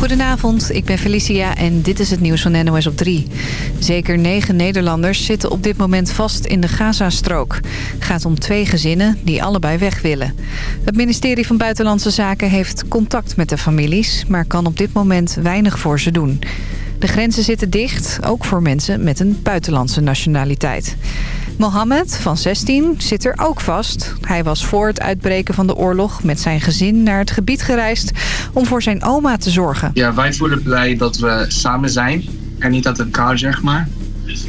Goedenavond, ik ben Felicia en dit is het nieuws van NOS op 3. Zeker negen Nederlanders zitten op dit moment vast in de Gazastrook. Het gaat om twee gezinnen die allebei weg willen. Het ministerie van Buitenlandse Zaken heeft contact met de families... maar kan op dit moment weinig voor ze doen. De grenzen zitten dicht, ook voor mensen met een buitenlandse nationaliteit. Mohammed van 16 zit er ook vast. Hij was voor het uitbreken van de oorlog met zijn gezin naar het gebied gereisd... om voor zijn oma te zorgen. Ja, wij voelen blij dat we samen zijn en niet uit elkaar, zeg maar.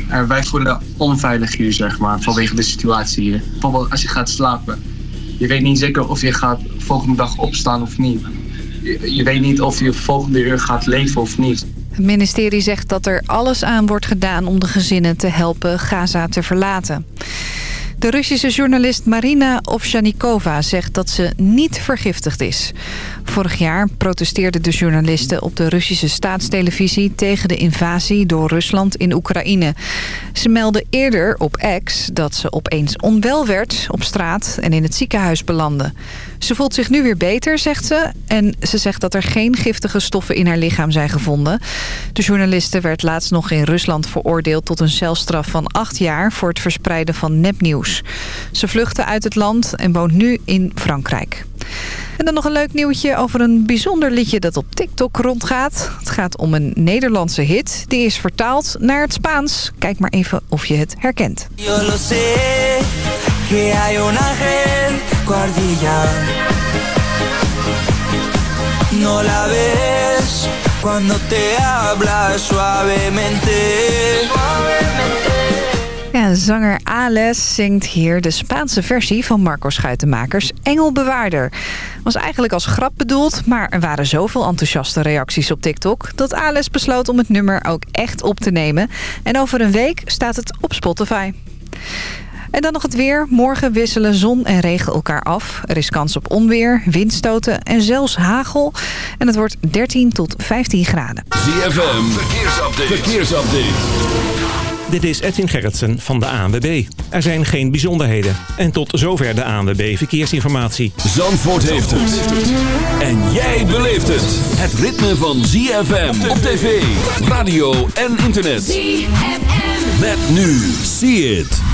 En wij voelen onveilig hier, zeg maar, vanwege de situatie hier. Bijvoorbeeld als je gaat slapen. Je weet niet zeker of je gaat volgende dag opstaan of niet. Je weet niet of je volgende uur gaat leven of niet. Het ministerie zegt dat er alles aan wordt gedaan om de gezinnen te helpen Gaza te verlaten. De Russische journalist Marina Ovsjanikova zegt dat ze niet vergiftigd is. Vorig jaar protesteerden de journalisten op de Russische staatstelevisie... tegen de invasie door Rusland in Oekraïne. Ze meldde eerder op X dat ze opeens onwel werd op straat en in het ziekenhuis belandde. Ze voelt zich nu weer beter, zegt ze. En ze zegt dat er geen giftige stoffen in haar lichaam zijn gevonden. De journaliste werd laatst nog in Rusland veroordeeld tot een celstraf van acht jaar... voor het verspreiden van nepnieuws. Ze vluchtte uit het land en woont nu in Frankrijk. En dan nog een leuk nieuwtje over een bijzonder liedje dat op TikTok rondgaat. Het gaat om een Nederlandse hit. Die is vertaald naar het Spaans. Kijk maar even of je het herkent. No la ves cuando te habla suavemente. Ja, zanger Ales zingt hier de Spaanse versie van Marco Schuitenmakers Engelbewaarder. Was eigenlijk als grap bedoeld, maar er waren zoveel enthousiaste reacties op TikTok... dat Ales besloot om het nummer ook echt op te nemen. En over een week staat het op Spotify. En dan nog het weer. Morgen wisselen zon en regen elkaar af. Er is kans op onweer, windstoten en zelfs hagel. En het wordt 13 tot 15 graden. ZFM, verkeersupdate. verkeersupdate. Dit is Edwin Gerritsen van de ANWB. Er zijn geen bijzonderheden. En tot zover de ANWB Verkeersinformatie. Zandvoort heeft het. En jij beleeft het. Het ritme van ZFM op tv, radio en internet. ZFM. Met nu. See it.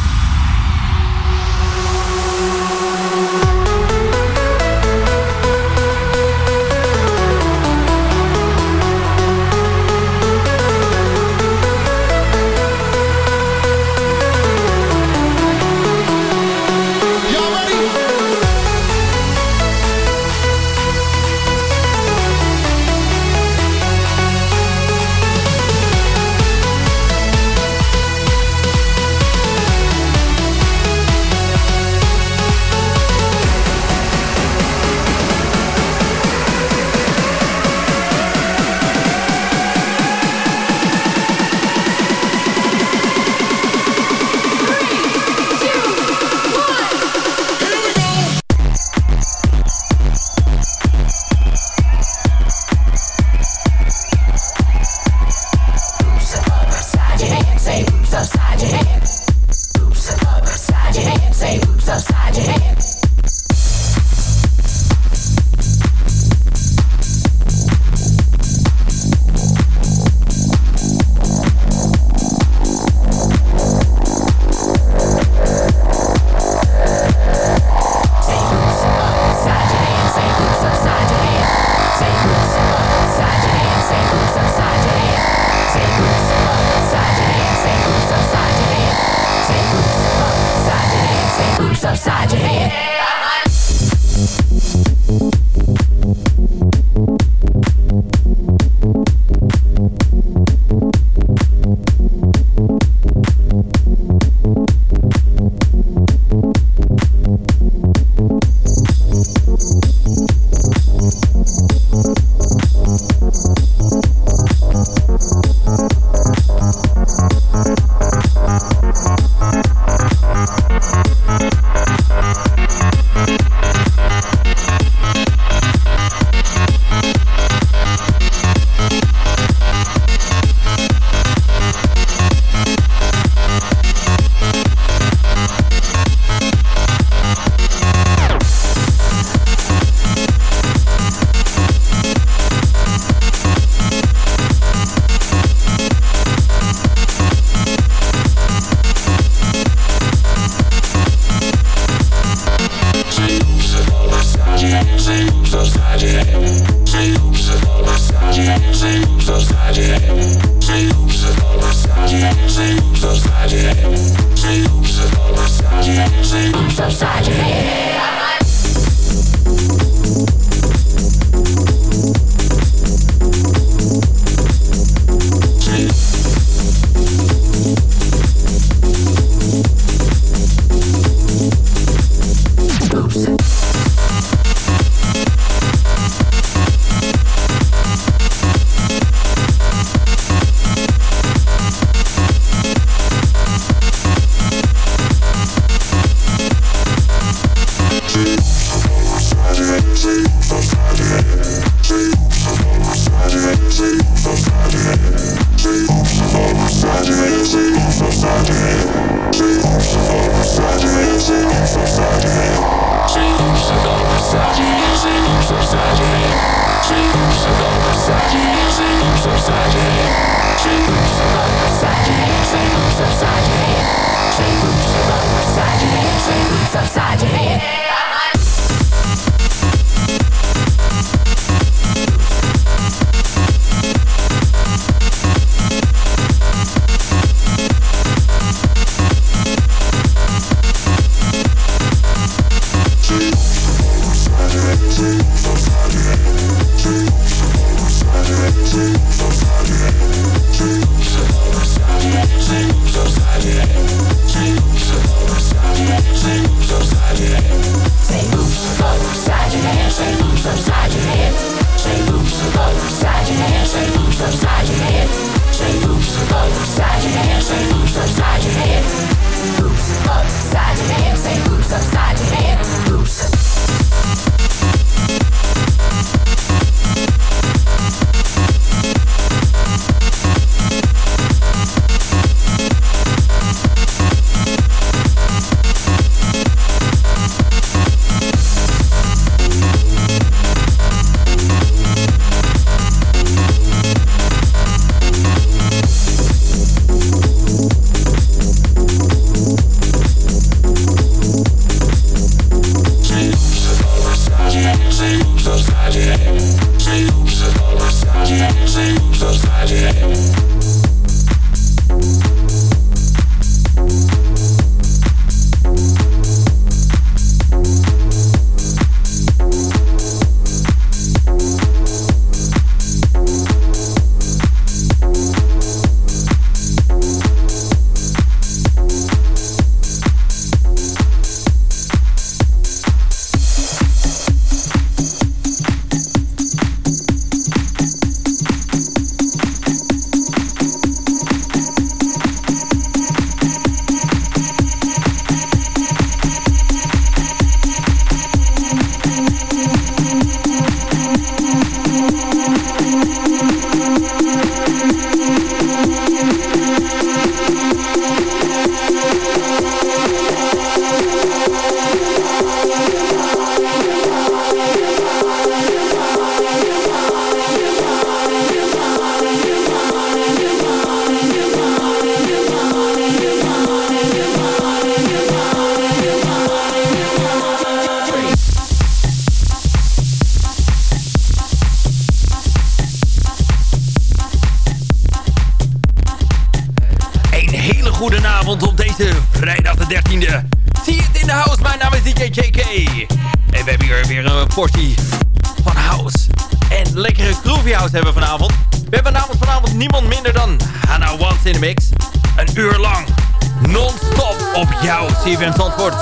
jou, CFM Zandvoort.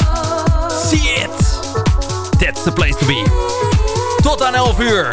See it! That's the place to be. Tot aan 11 uur.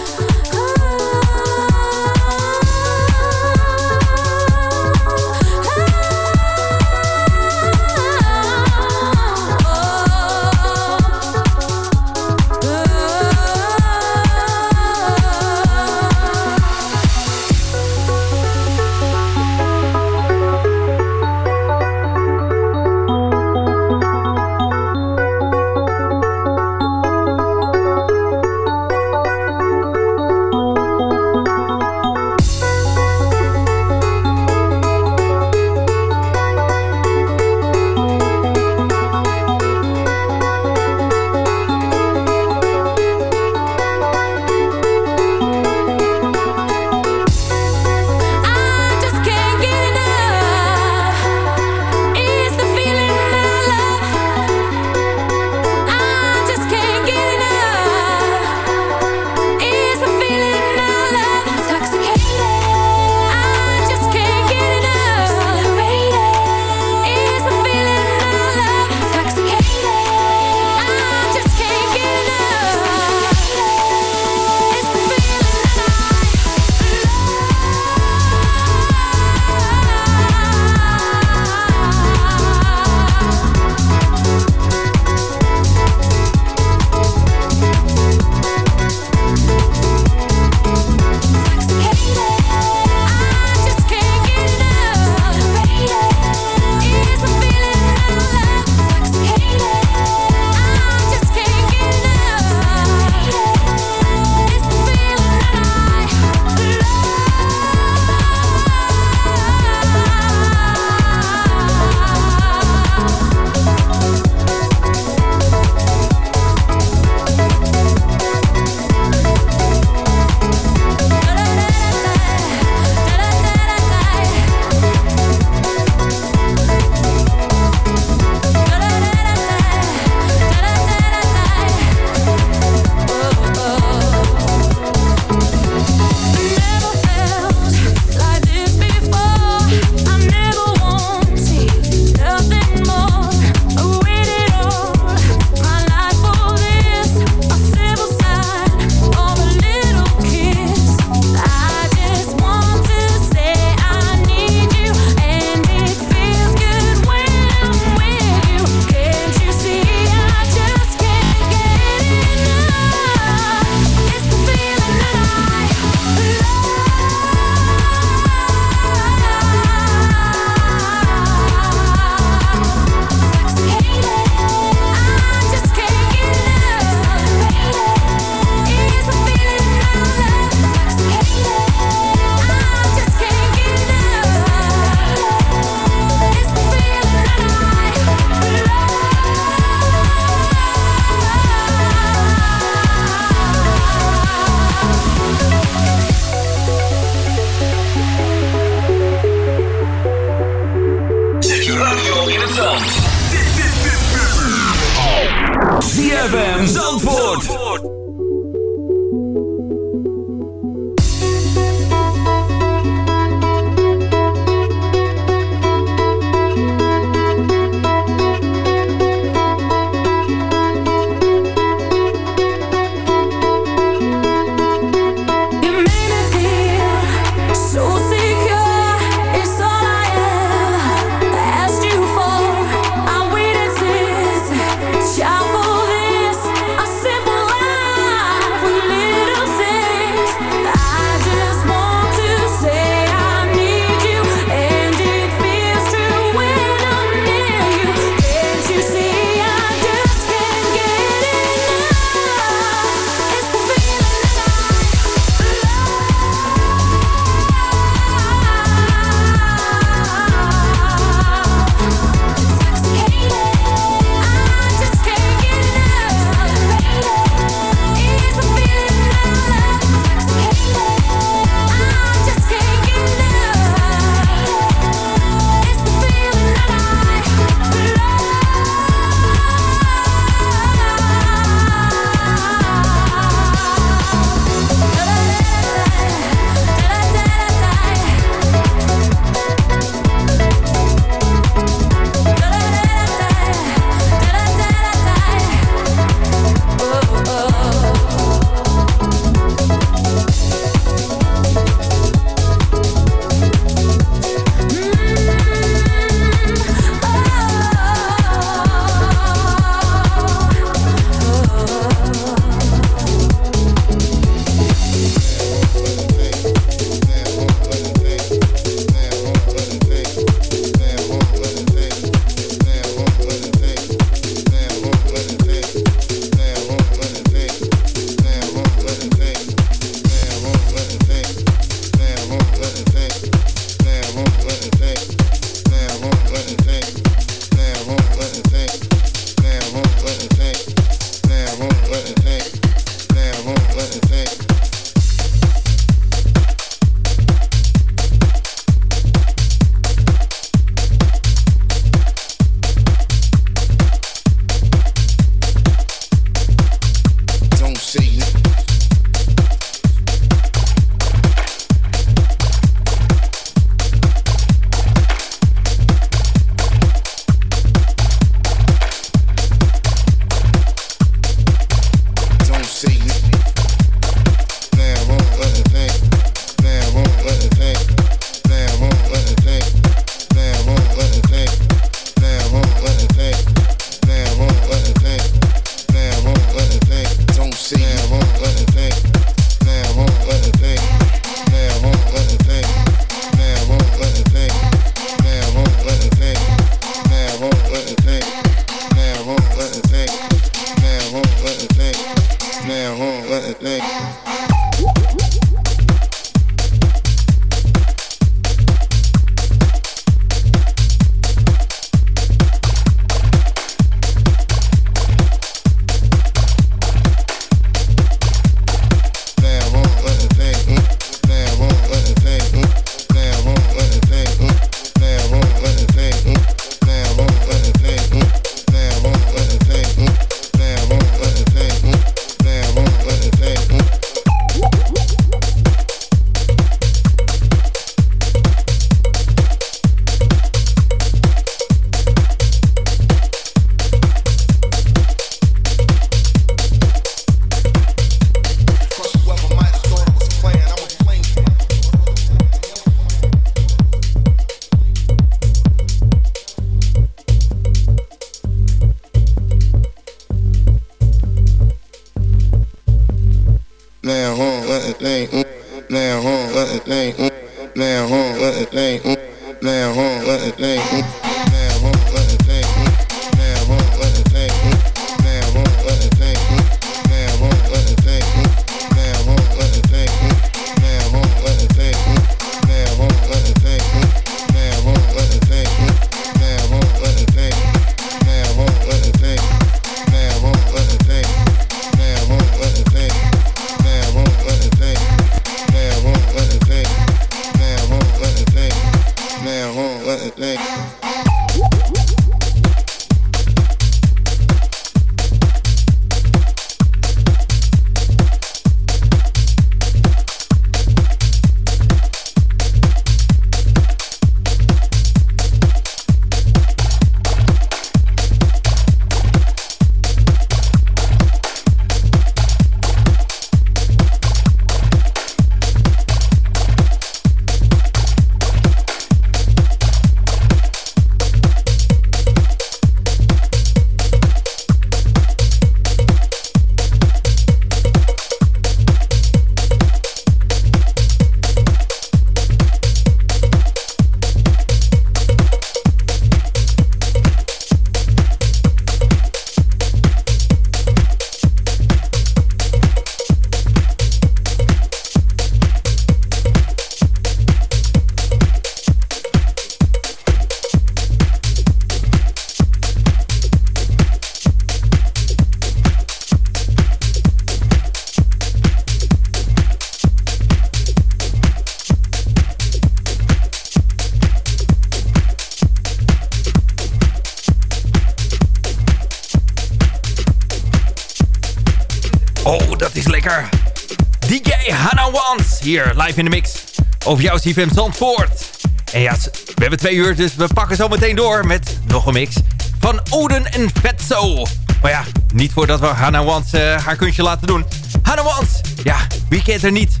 Live in de mix. Over jouw CFM Zandvoort. En ja, we hebben twee uur, dus we pakken zo meteen door met nog een mix van Oden en Vetso. Maar ja, niet voordat we Hannah Wans uh, haar kunstje laten doen. Hannah Wans, ja, wie kent er niet?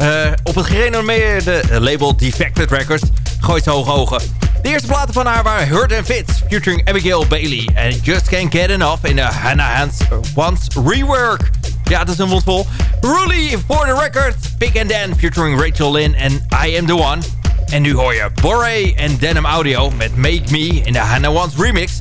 Uh, op het gerenommeerde label Defected Records gooit ze hoge ogen. De eerste platen van haar waren Hurt and Fits, featuring Abigail Bailey. En Just Can't Get Enough in de Hannah Hans Wants rework. Ja, dat is een mondvol. Ruly for the record, Pick and Dan, featuring Rachel Lynn en I Am The One. En nu hoor je Boré en Denim Audio met Make Me in de Hannah Wants remix.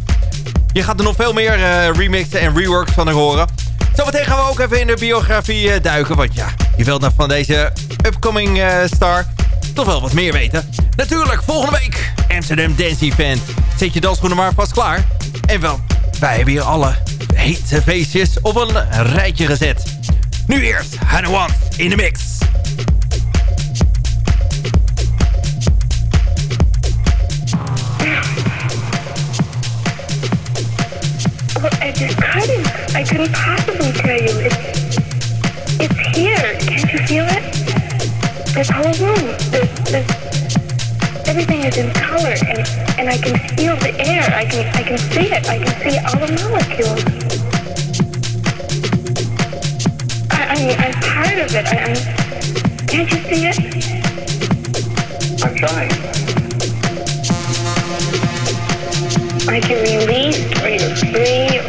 Je gaat er nog veel meer uh, remixen en reworks van horen. Zometeen gaan we ook even in de biografie uh, duiken. Want ja, je wilt nog van deze upcoming uh, star toch wel wat meer weten. Natuurlijk, volgende week Amsterdam Dance Event. Zet je dansschoenen maar vast klaar. En wel, wij hebben hier alle hete feestjes op een rijtje gezet. Nu eerst Hannah Wants in de mix. I just couldn't. I couldn't possibly tell you. It's, it's here. Can't you feel it? This whole room. This, this, everything is in color, and and I can feel the air. I can I can see it. I can see all the molecules. Part of it. I, I'm. Can't you see it? I'm trying. Like you're released, or you're free,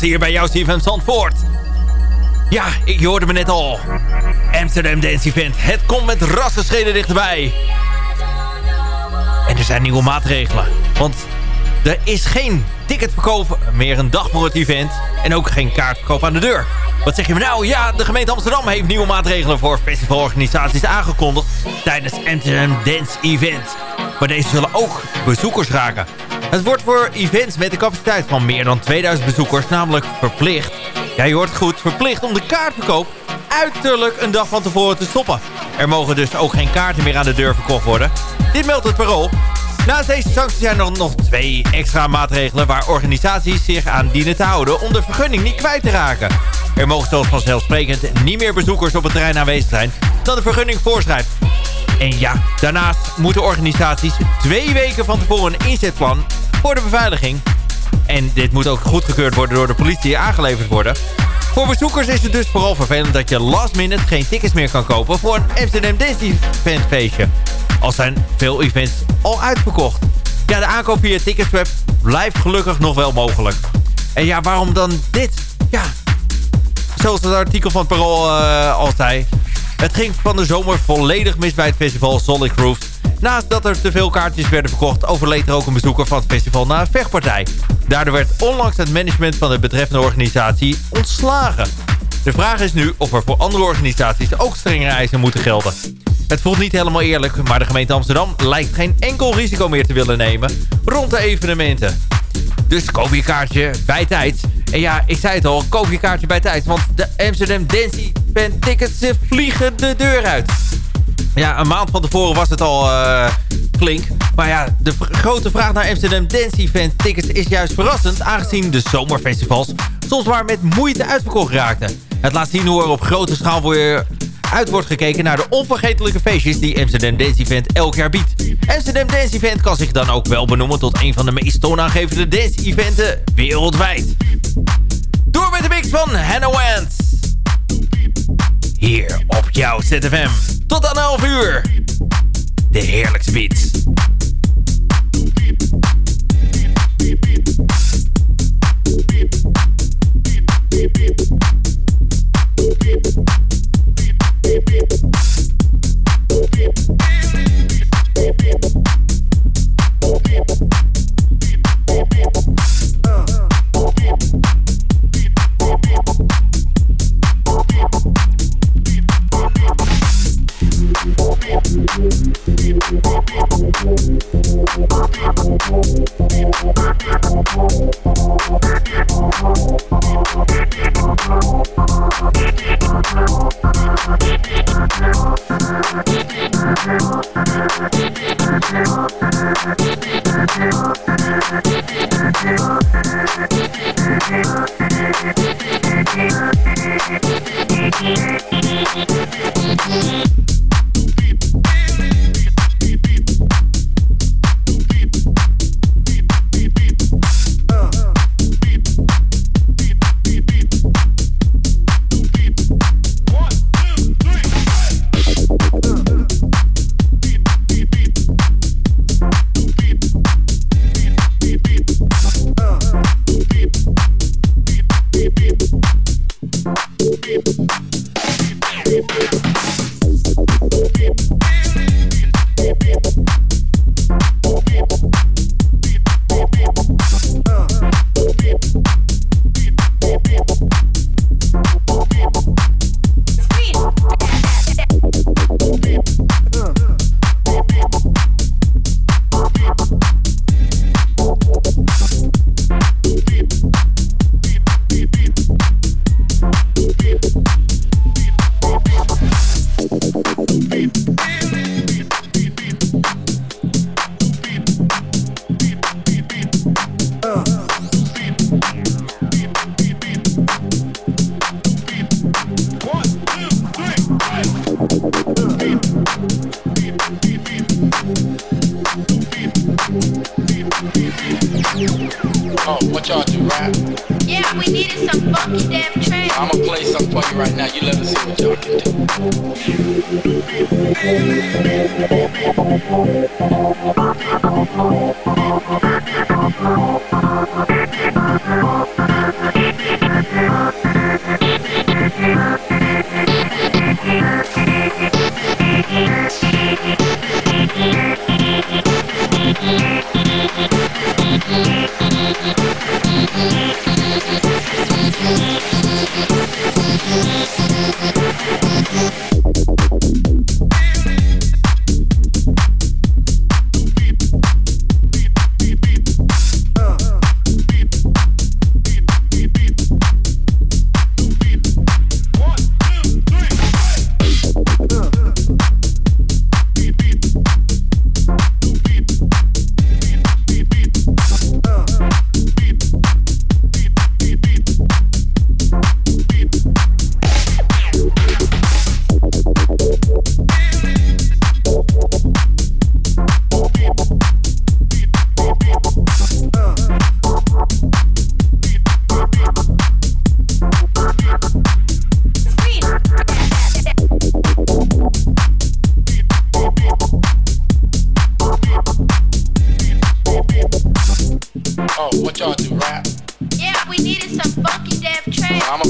Hier bij jou Steven Zandvoort. Ja, ik hoorde me net al. Amsterdam Dance Event. Het komt met rassenscheden dichterbij. En er zijn nieuwe maatregelen. Want er is geen ticketverkoop meer een dag voor het event. En ook geen kaartverkoop aan de deur. Wat zeg je me nou? Ja, de gemeente Amsterdam heeft nieuwe maatregelen voor festivalorganisaties aangekondigd tijdens Amsterdam Dance Event. Maar deze zullen ook bezoekers raken. Het wordt voor events met een capaciteit van meer dan 2000 bezoekers namelijk verplicht. Ja, je hoort goed, verplicht om de kaartverkoop uiterlijk een dag van tevoren te stoppen. Er mogen dus ook geen kaarten meer aan de deur verkocht worden. Dit meldt het parool. Naast deze sancties zijn er nog twee extra maatregelen... waar organisaties zich aan dienen te houden om de vergunning niet kwijt te raken. Er mogen zoals vanzelfsprekend niet meer bezoekers op het terrein aanwezig zijn... dan de vergunning voorschrijft. En ja, daarnaast moeten organisaties twee weken van tevoren een inzetplan voor de beveiliging. En dit moet ook goedgekeurd worden door de politie aangeleverd worden. Voor bezoekers is het dus vooral vervelend dat je last minute geen tickets meer kan kopen voor een Amsterdam Disney Event feestje. Al zijn veel events al uitverkocht. Ja, de aankoop via Ticketswap blijft gelukkig nog wel mogelijk. En ja, waarom dan dit? Ja, zoals het artikel van Parool uh, al zei. Het ging van de zomer volledig mis bij het festival Solid Groove. Naast dat er te veel kaartjes werden verkocht... overleed er ook een bezoeker van het festival na een vechtpartij. Daardoor werd onlangs het management van de betreffende organisatie ontslagen. De vraag is nu of er voor andere organisaties ook strengere eisen moeten gelden. Het voelt niet helemaal eerlijk, maar de gemeente Amsterdam lijkt geen enkel risico meer te willen nemen rond de evenementen. Dus koop je kaartje bij tijd. En ja, ik zei het al, koop je kaartje bij tijd. Want de Amsterdam Dance Event tickets vliegen de deur uit. Ja, een maand van tevoren was het al uh, flink. Maar ja, de grote vraag naar Amsterdam Dance Event tickets is juist verrassend... aangezien de zomerfestivals soms maar met moeite uitverkocht raakten. Het laat zien hoe er op grote schaal weer uit wordt gekeken naar de onvergetelijke feestjes die Amsterdam Dance Event elk jaar biedt. Amsterdam Dance Event kan zich dan ook wel benoemen tot een van de meest toonaangevende dance eventen wereldwijd. Door met de mix van Hannah Wentz. Hier op jouw ZFM. Tot aan 11 uur. De heerlijkste beats.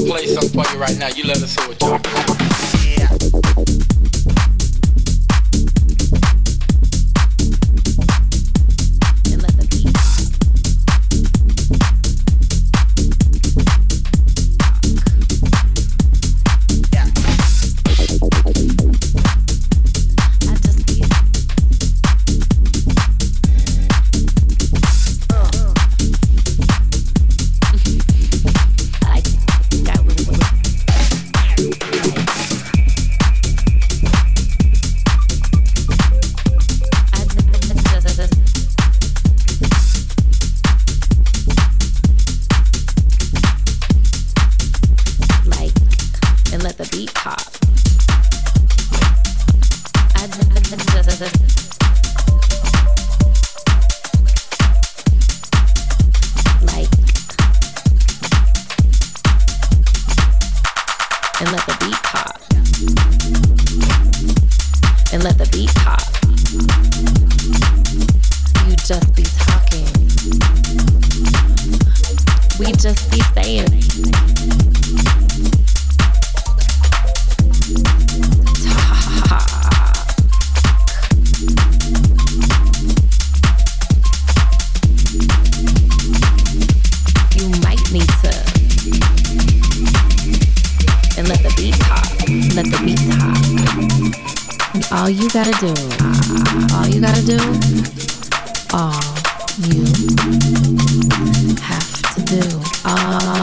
play something for you right now. You let us hear what y'all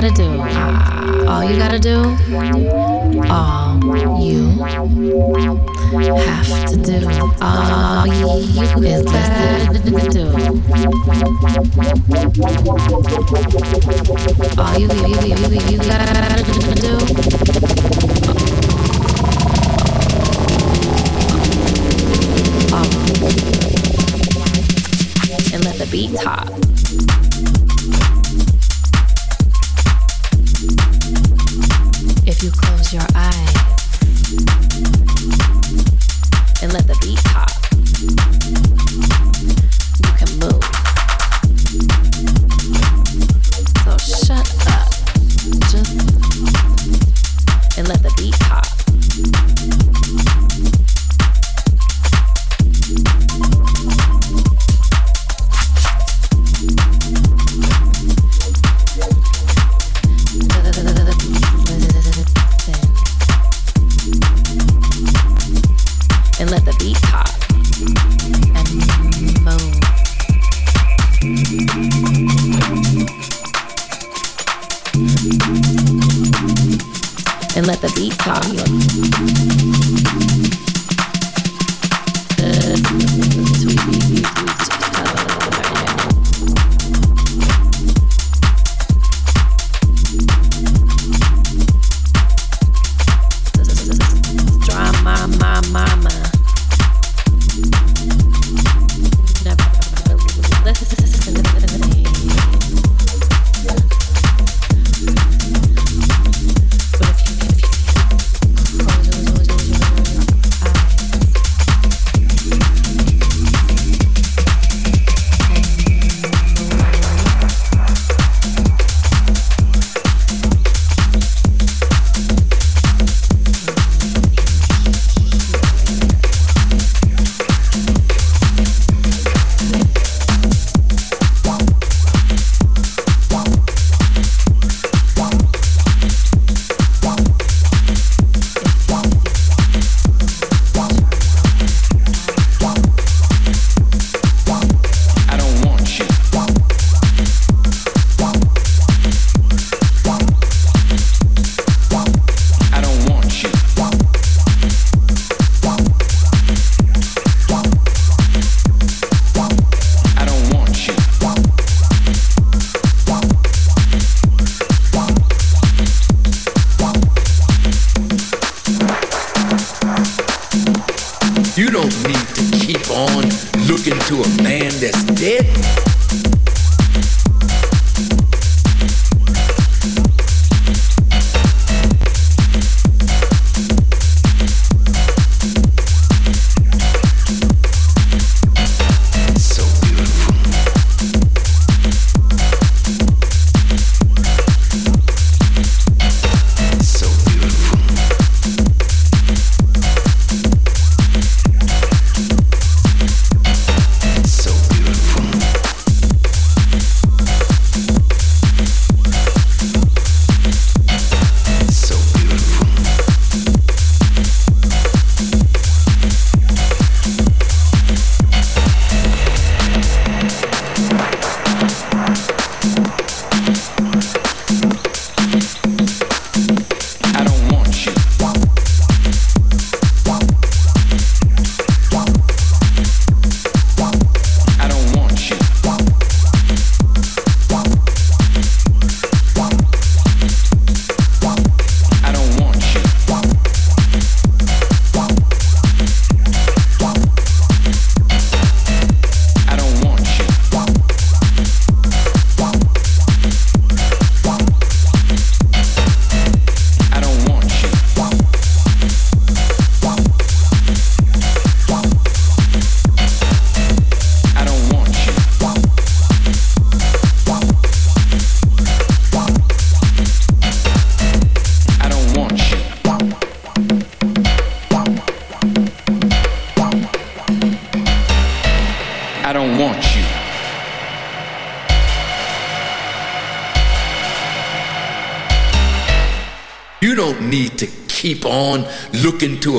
gotta do, uh, all you gotta do, all you have to do, all you gotta do. All you, you, you, you, you gotta do. Uh, uh. And let the beat talk.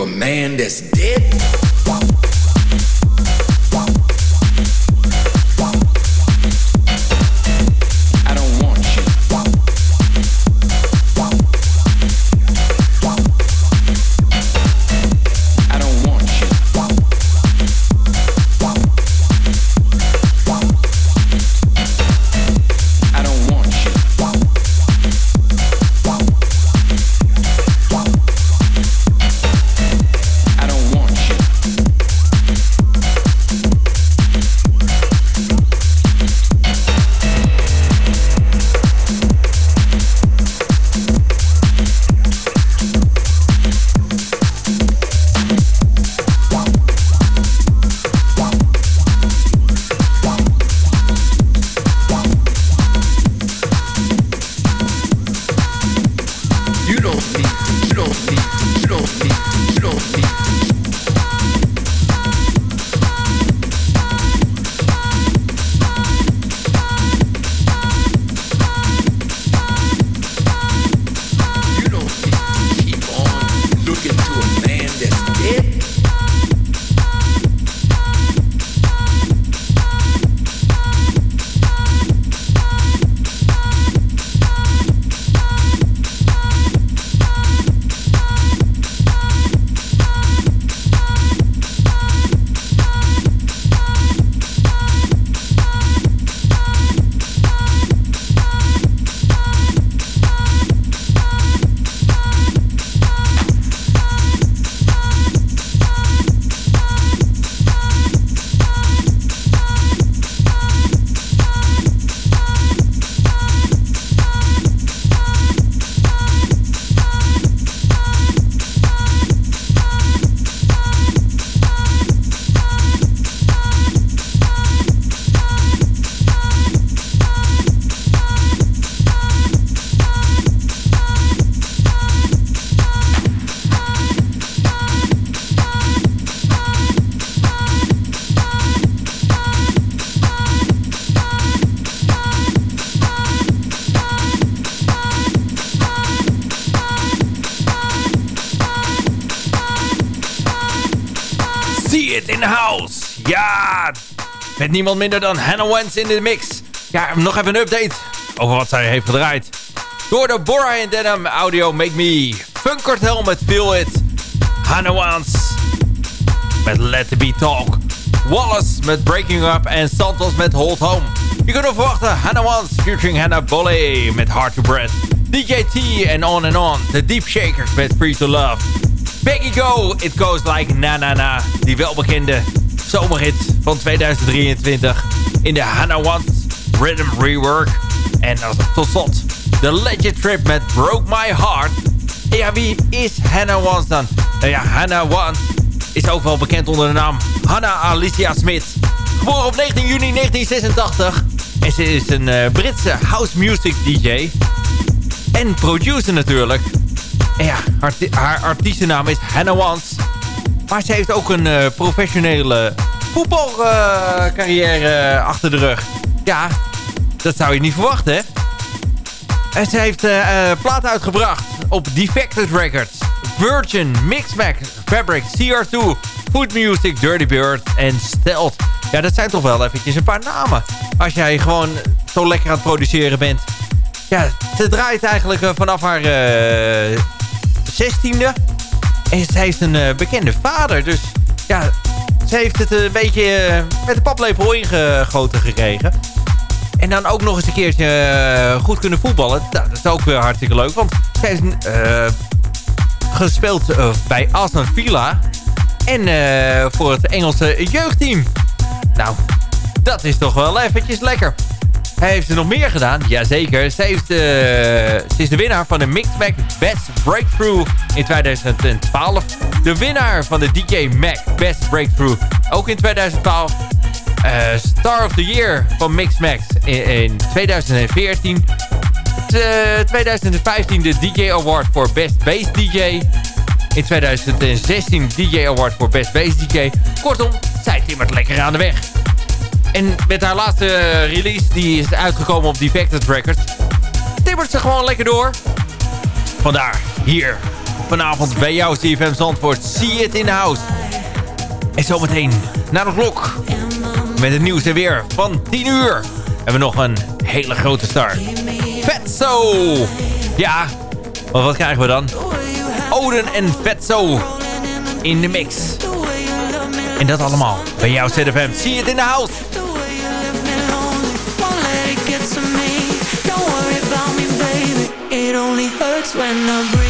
A man that's In the house. Ja, met niemand minder dan Hannah Wentz in de mix. Ja, nog even een update over wat zij heeft gedraaid. Door de Brian Denham Audio Make Me. Cartel met Feel It. Hannah Wentz met Let The Beat Talk. Wallace met Breaking Up en Santos met Hold Home. Je kunt verwachten Hannah Wans featuring Hannah Bolle met Hard to Breath. DJ T en On and On. The Deep Shakers met Free to Love. Becky Go, It Goes Like Na Na Na. Die welbekende zomerhit van 2023 in de Hannah Wants Rhythm Rework. En tot slot de Legend Trip met Broke My Heart. En ja, wie is Hannah Wants dan? Nou ja, Hannah Wants is ook wel bekend onder de naam Hannah Alicia Smith. Geboren op 19 juni 1986. En ze is een uh, Britse house music DJ. En producer natuurlijk. En ja, haar, haar artiestennaam is Hannah Wants. Maar ze heeft ook een uh, professionele voetbalcarrière uh, achter de rug. Ja, dat zou je niet verwachten, hè? En ze heeft uh, platen uitgebracht op Defected Records, Virgin, Mixmax, Fabric, CR2, Food Music, Dirty Bird en Stealth. Ja, dat zijn toch wel eventjes een paar namen. Als jij gewoon zo lekker aan het produceren bent. Ja, ze draait eigenlijk vanaf haar zestiende. En ze heeft een uh, bekende vader. Dus ja, ze heeft het een beetje uh, met de paplepel ingegoten gekregen. En dan ook nog eens een keertje uh, goed kunnen voetballen. Nou, dat is ook weer hartstikke leuk. Want ze heeft gespeeld bij Aston Villa. En voor het Engelse jeugdteam. Nou, dat is toch wel eventjes lekker. Heeft er nog meer gedaan. Jazeker. Ze, heeft, uh, ze is de winnaar van de Mixed Mac Best Breakthrough in 2012. De winnaar van de DJ Mac Best Breakthrough ook in 2012. Uh, Star of the Year van Mixed Max in, in 2014. De 2015 de DJ Award voor Best Bass DJ. In 2016 DJ Award voor Best Bass DJ. Kortom, zij timmert lekker aan de weg. En met haar laatste release, die is uitgekomen op Defected Records... timmert ze gewoon lekker door. Vandaar, hier, vanavond bij jou, CFM Zandvoort. See it in the house. En zometeen, naar de klok. Met het nieuws en weer van 10 uur. Hebben we nog een hele grote star. Vetso! Ja, maar wat krijgen we dan? Oden en Vetso in de mix. En dat allemaal bij jou, ZFM. See it in the house. to me. Don't worry about me, baby. It only hurts when I breathe.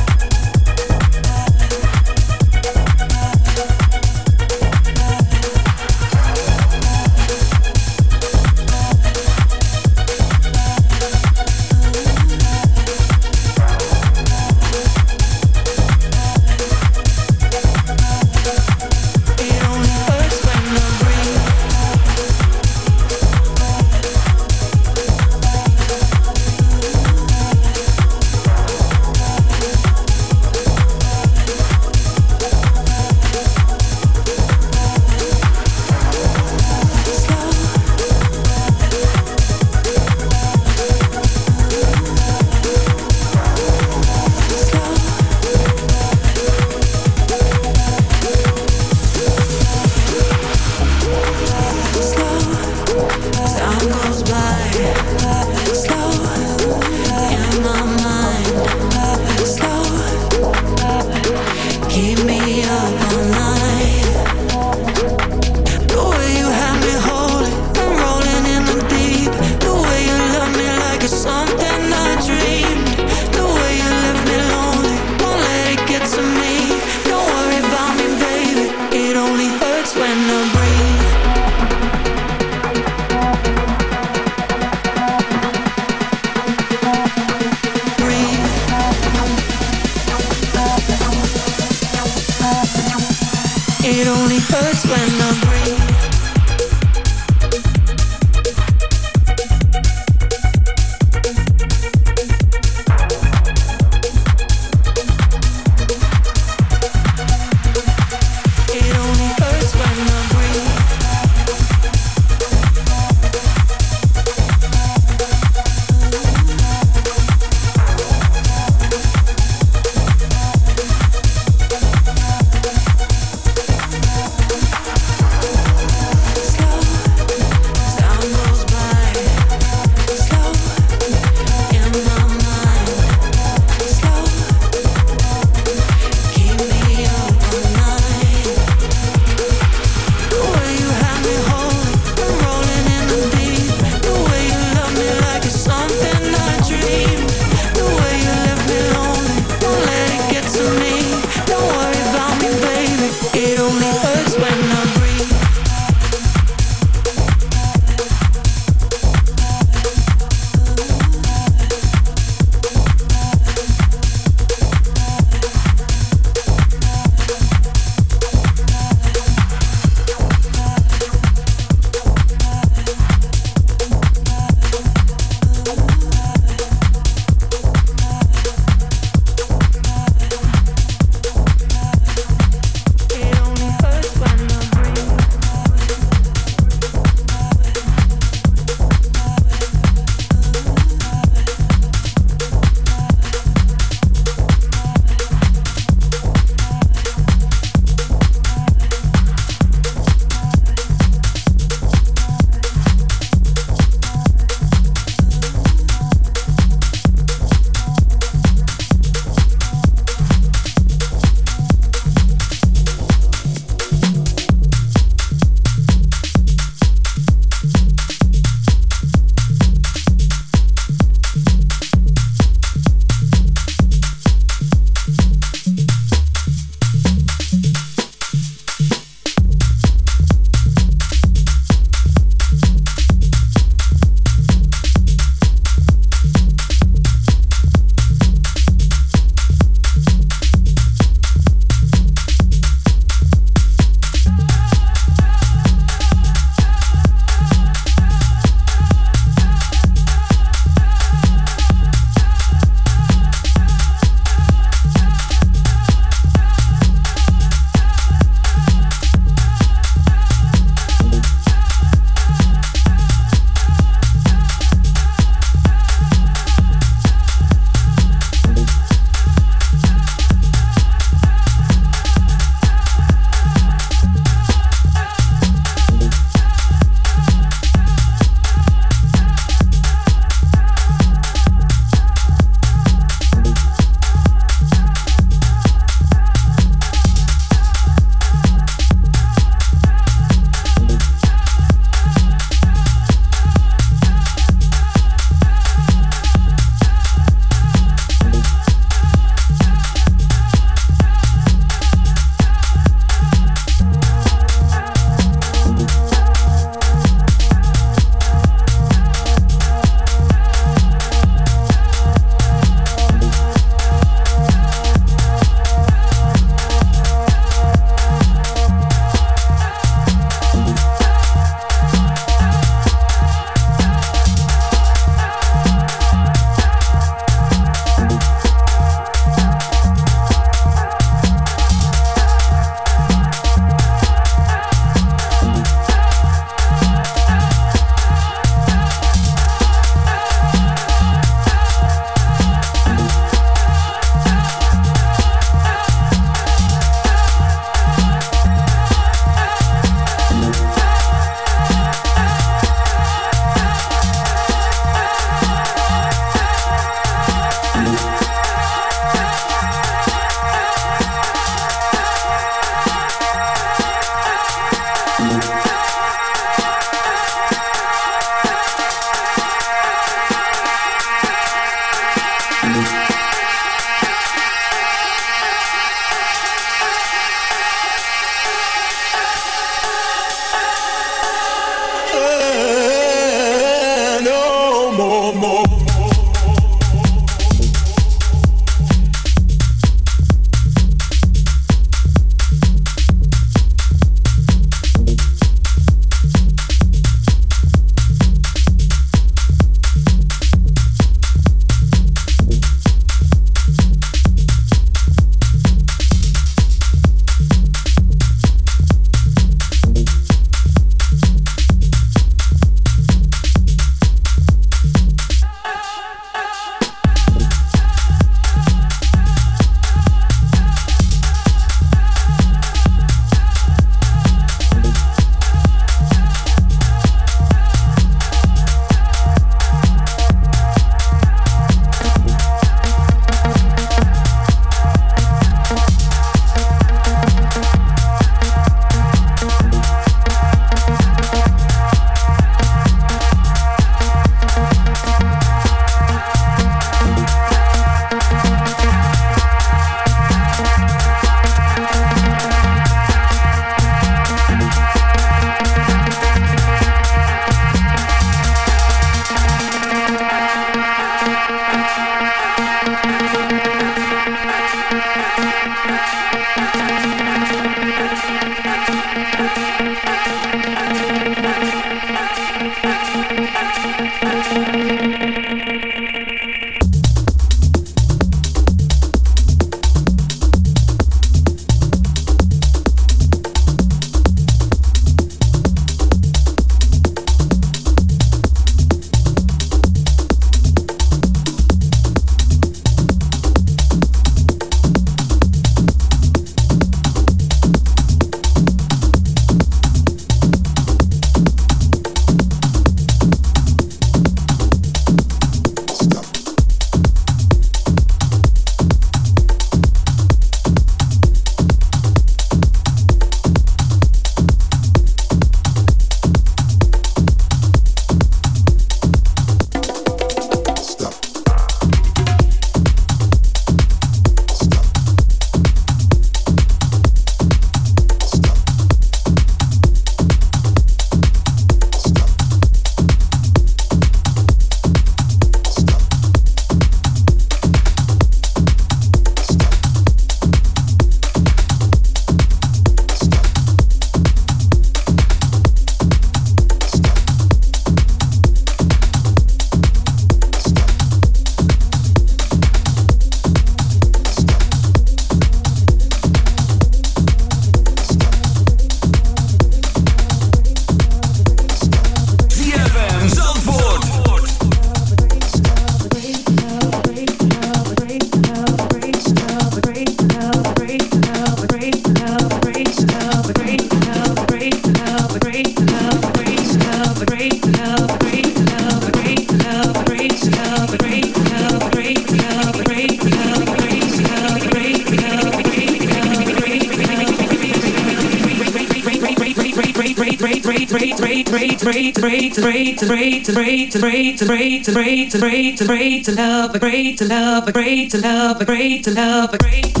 afraid to afraid to afraid to afraid to afraid to afraid to afraid to afraid to afraid to love afraid to love afraid to love afraid to love afraid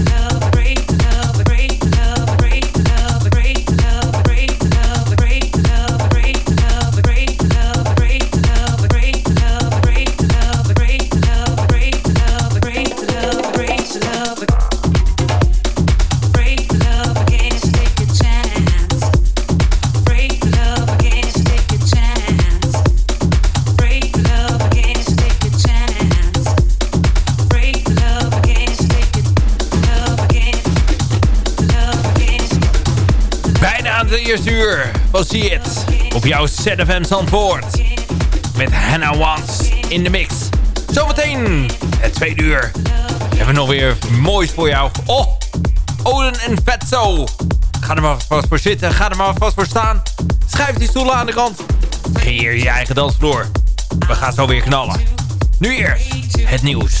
It. Op jouw ZFM Zandvoort. Met Hannah Wans in de mix. Zometeen het tweede uur. Hebben we nog weer moois voor jou. Oh, Oden en Vetzo. Ga er maar vast voor zitten. Ga er maar vast voor staan. Schuif die stoelen aan de kant. Creëer je eigen dansvloer. We gaan zo weer knallen. Nu eerst het nieuws.